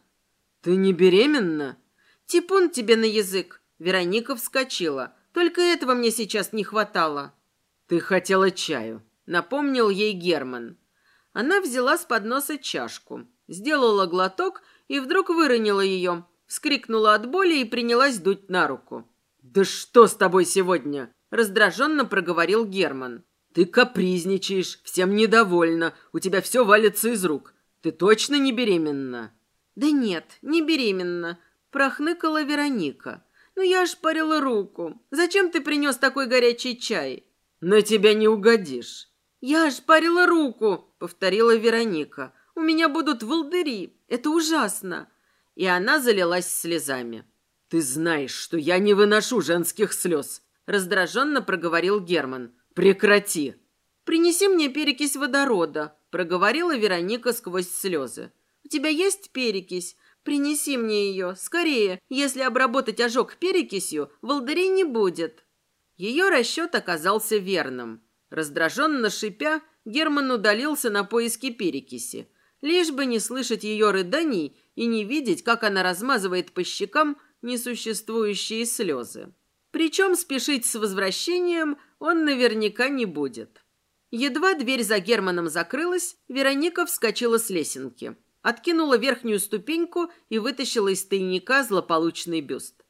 «Ты не беременна?» «Типун тебе на язык. Вероника вскочила. Только этого мне сейчас не хватало. Ты хотела чаю, напомнил ей Герман. Она взяла с подноса чашку, сделала глоток и вдруг выронила ее, вскрикнула от боли и принялась дуть на руку. «Да что с тобой сегодня?» – раздраженно проговорил Герман. «Ты капризничаешь, всем недовольна, у тебя все валится из рук. Ты точно не беременна?» «Да нет, не беременна», – прохныкала Вероника. «Ну я ж парила руку. Зачем ты принес такой горячий чай?» «На тебя не угодишь». «Я ж парила руку», — повторила Вероника. «У меня будут волдыри. Это ужасно». И она залилась слезами. «Ты знаешь, что я не выношу женских слез», — раздраженно проговорил Герман. «Прекрати». «Принеси мне перекись водорода», — проговорила Вероника сквозь слезы. «У тебя есть перекись? Принеси мне ее, скорее. Если обработать ожог перекисью, волдырей не будет». Ее расчет оказался верным. Раздраженно шипя, Герман удалился на поиски перекиси. Лишь бы не слышать ее рыданий и не видеть, как она размазывает по щекам несуществующие слезы. Причем спешить с возвращением он наверняка не будет. Едва дверь за Германом закрылась, Вероника вскочила с лесенки откинула верхнюю ступеньку и вытащила из тайника злополучный бюст.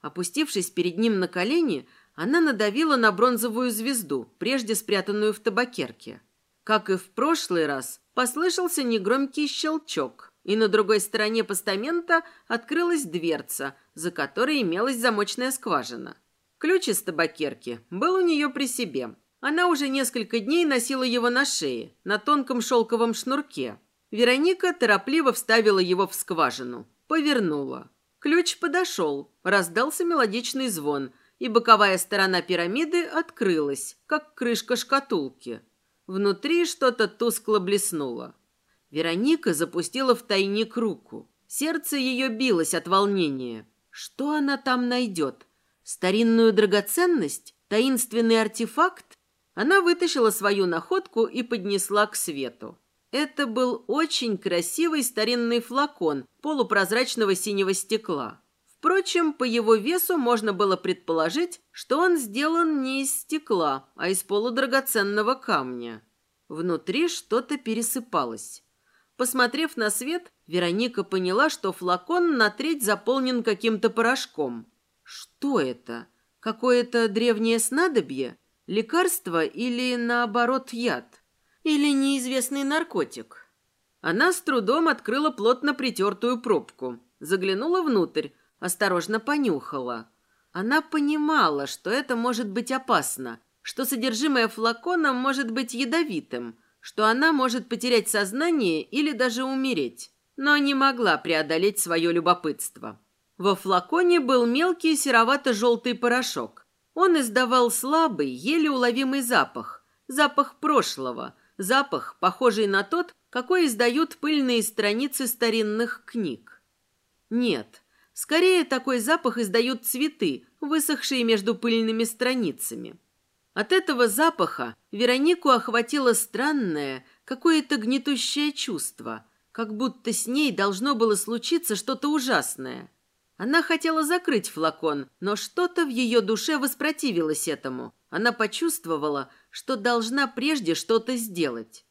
Опустившись перед ним на колени, она надавила на бронзовую звезду, прежде спрятанную в табакерке. Как и в прошлый раз, послышался негромкий щелчок, и на другой стороне постамента открылась дверца, за которой имелась замочная скважина. Ключ из табакерки был у нее при себе. Она уже несколько дней носила его на шее, на тонком шелковом шнурке, Вероника торопливо вставила его в скважину, повернула. Ключ подошел, раздался мелодичный звон, и боковая сторона пирамиды открылась, как крышка шкатулки. Внутри что-то тускло блеснуло. Вероника запустила в тайник руку. Сердце ее билось от волнения. Что она там найдет? Старинную драгоценность? Таинственный артефакт? Она вытащила свою находку и поднесла к свету. Это был очень красивый старинный флакон полупрозрачного синего стекла. Впрочем, по его весу можно было предположить, что он сделан не из стекла, а из полудрагоценного камня. Внутри что-то пересыпалось. Посмотрев на свет, Вероника поняла, что флакон на треть заполнен каким-то порошком. Что это? Какое-то древнее снадобье? Лекарство или, наоборот, яд? Или неизвестный наркотик? Она с трудом открыла плотно притертую пробку, заглянула внутрь, осторожно понюхала. Она понимала, что это может быть опасно, что содержимое флакона может быть ядовитым, что она может потерять сознание или даже умереть, но не могла преодолеть свое любопытство. Во флаконе был мелкий серовато-желтый порошок. Он издавал слабый, еле уловимый запах, запах прошлого, запах, похожий на тот, какой издают пыльные страницы старинных книг. Нет, Скорее, такой запах издают цветы, высохшие между пыльными страницами. От этого запаха Веронику охватило странное, какое-то гнетущее чувство, как будто с ней должно было случиться что-то ужасное. Она хотела закрыть флакон, но что-то в ее душе воспротивилось этому. Она почувствовала, что должна прежде что-то сделать.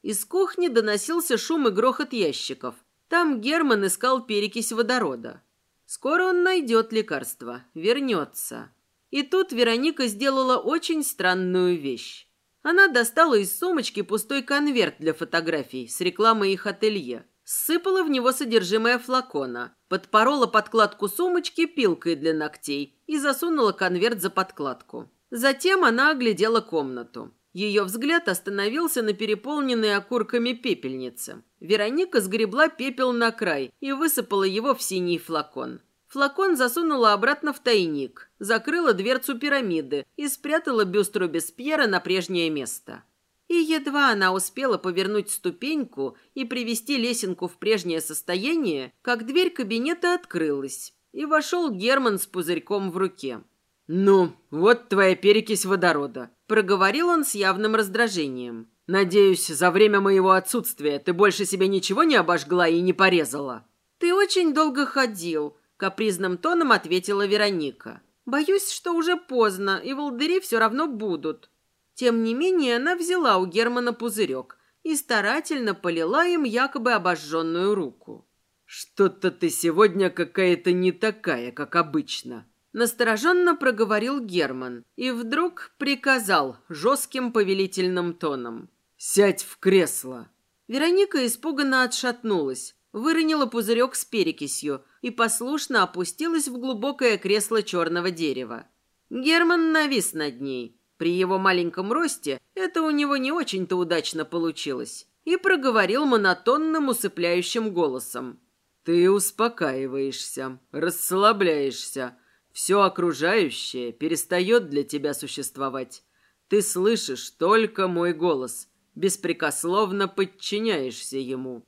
Из кухни доносился шум и грохот ящиков. Там Герман искал перекись водорода. Скоро он найдет лекарство, вернется. И тут Вероника сделала очень странную вещь. Она достала из сумочки пустой конверт для фотографий с рекламой их ателье. Сыпала в него содержимое флакона, подпорола подкладку сумочки пилкой для ногтей и засунула конверт за подкладку. Затем она оглядела комнату. Ее взгляд остановился на переполненной окурками пепельнице. Вероника сгребла пепел на край и высыпала его в синий флакон. Флакон засунула обратно в тайник, закрыла дверцу пирамиды и спрятала бюст Робеспьера на прежнее место. И едва она успела повернуть ступеньку и привести лесенку в прежнее состояние, как дверь кабинета открылась, и вошел Герман с пузырьком в руке. «Ну, вот твоя перекись водорода», – проговорил он с явным раздражением. «Надеюсь, за время моего отсутствия ты больше себе ничего не обожгла и не порезала?» «Ты очень долго ходил», – капризным тоном ответила Вероника. «Боюсь, что уже поздно, и волдыри все равно будут». Тем не менее, она взяла у Германа пузырек и старательно полила им якобы обожженную руку. «Что-то ты сегодня какая-то не такая, как обычно», Настороженно проговорил Герман и вдруг приказал жестким повелительным тоном. «Сядь в кресло!» Вероника испуганно отшатнулась, выронила пузырек с перекисью и послушно опустилась в глубокое кресло черного дерева. Герман навис над ней. При его маленьком росте это у него не очень-то удачно получилось. И проговорил монотонным усыпляющим голосом. «Ты успокаиваешься, расслабляешься, все окружающее перестает для тебя существовать. Ты слышишь только мой голос, беспрекословно подчиняешься ему.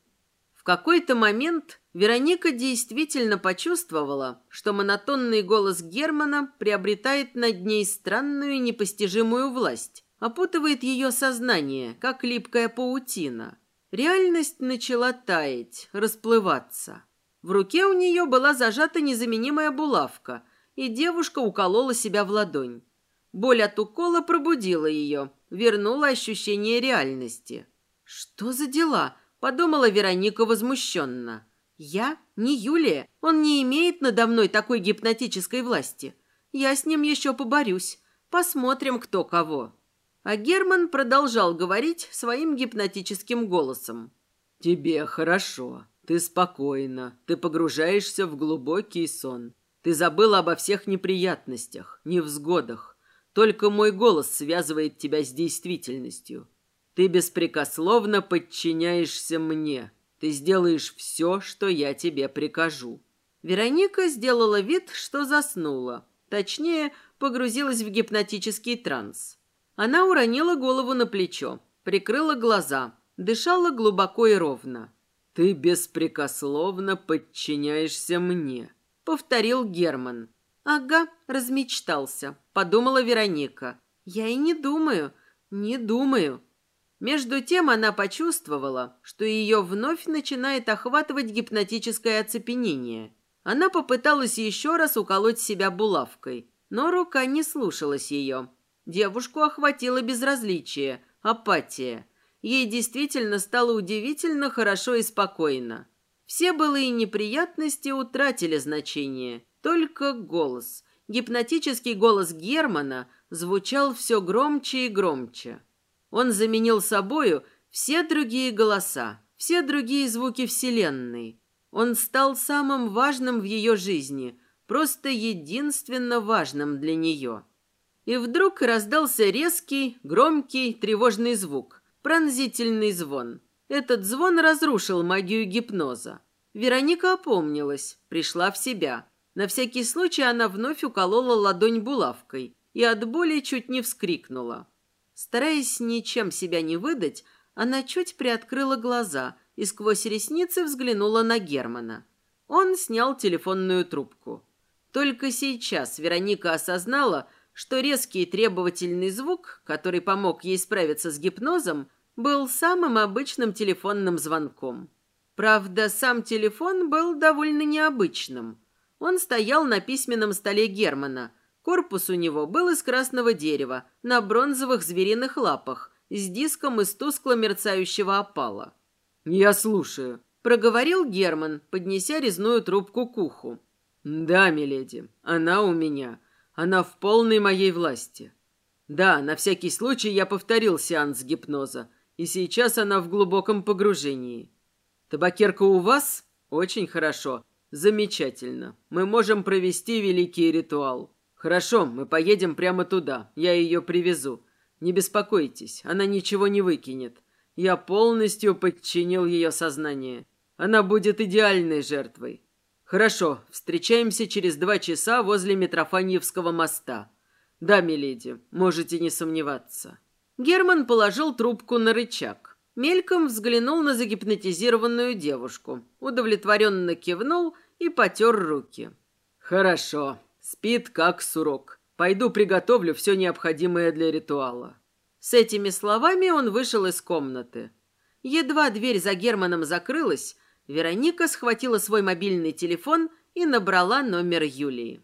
В какой-то момент Вероника действительно почувствовала, что монотонный голос Германа приобретает над ней странную непостижимую власть, опутывает ее сознание, как липкая паутина. Реальность начала таять, расплываться. В руке у нее была зажата незаменимая булавка – и девушка уколола себя в ладонь. Боль от укола пробудила ее, вернула ощущение реальности. «Что за дела?» – подумала Вероника возмущенно. «Я? Не Юлия. Он не имеет надо мной такой гипнотической власти. Я с ним еще поборюсь. Посмотрим, кто кого». А Герман продолжал говорить своим гипнотическим голосом. «Тебе хорошо. Ты спокойна. Ты погружаешься в глубокий сон. Ты забыла обо всех неприятностях, невзгодах. Только мой голос связывает тебя с действительностью. Ты беспрекословно подчиняешься мне. Ты сделаешь все, что я тебе прикажу». Вероника сделала вид, что заснула. Точнее, погрузилась в гипнотический транс. Она уронила голову на плечо, прикрыла глаза, дышала глубоко и ровно. «Ты беспрекословно подчиняешься мне повторил Герман. Ага, размечтался, подумала Вероника. Я и не думаю, не думаю. Между тем она почувствовала, что ее вновь начинает охватывать гипнотическое оцепенение. Она попыталась еще раз уколоть себя булавкой, но рука не слушалась ее. Девушку охватило безразличие, апатия. Ей действительно стало удивительно хорошо и спокойно. Все былые неприятности утратили значение. Только голос, гипнотический голос Германа, звучал все громче и громче. Он заменил собою все другие голоса, все другие звуки Вселенной. Он стал самым важным в ее жизни, просто единственно важным для нее. И вдруг раздался резкий, громкий, тревожный звук, пронзительный звон. Этот звон разрушил магию гипноза. Вероника опомнилась, пришла в себя. На всякий случай она вновь уколола ладонь булавкой и от боли чуть не вскрикнула. Стараясь ничем себя не выдать, она чуть приоткрыла глаза и сквозь ресницы взглянула на Германа. Он снял телефонную трубку. Только сейчас Вероника осознала, что резкий требовательный звук, который помог ей справиться с гипнозом, был самым обычным телефонным звонком. Правда, сам телефон был довольно необычным. Он стоял на письменном столе Германа. Корпус у него был из красного дерева, на бронзовых звериных лапах, с диском из тускло мерцающего опала. «Я слушаю», — проговорил Герман, поднеся резную трубку к уху. «Да, миледи, она у меня. Она в полной моей власти. Да, на всякий случай я повторил сеанс гипноза, и сейчас она в глубоком погружении. Табакерка у вас? Очень хорошо. Замечательно. Мы можем провести великий ритуал. Хорошо, мы поедем прямо туда. Я ее привезу. Не беспокойтесь, она ничего не выкинет. Я полностью подчинил ее сознание. Она будет идеальной жертвой. Хорошо, встречаемся через два часа возле Митрофаньевского моста. Да, миледи, можете не сомневаться. Герман положил трубку на рычаг. Мельком взглянул на загипнотизированную девушку, удовлетворенно кивнул и потер руки. «Хорошо. Спит, как сурок. Пойду приготовлю все необходимое для ритуала». С этими словами он вышел из комнаты. Едва дверь за Германом закрылась, Вероника схватила свой мобильный телефон и набрала номер Юлии.